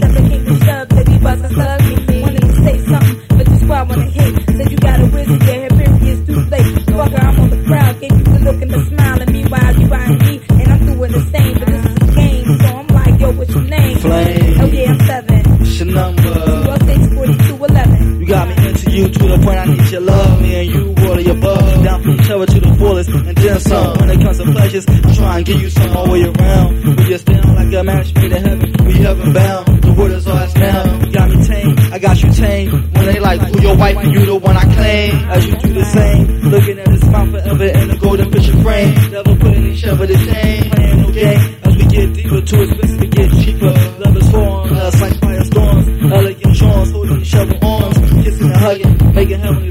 rush baby, I to say something, but why wanna hit. Said you got a too late. On the you look the smile, you me, and I'm doing the same, so I'm like, yo, what's your name? Flame. Oh yeah, I'm seven. What's your number? 206-4211. You got me into you to the point I need your love, me and you all of your above. Down from to the fullest, and then some. When it comes to pleasures, try and get you some all the way around. We just down like a match made in heaven, we heaven bound. The word is ours now. Got me tame, I got you tame. When they like, who your wife and you the one I claim. As you do the same. Looking at this smile forever in a golden picture frame. Never putting each other to shame. Playing no game. As we get deeper, too expensive we get cheaper. Love is falling us like firestorms. Elegant charms, holding each other arms. Kissing and hugging, making heavenly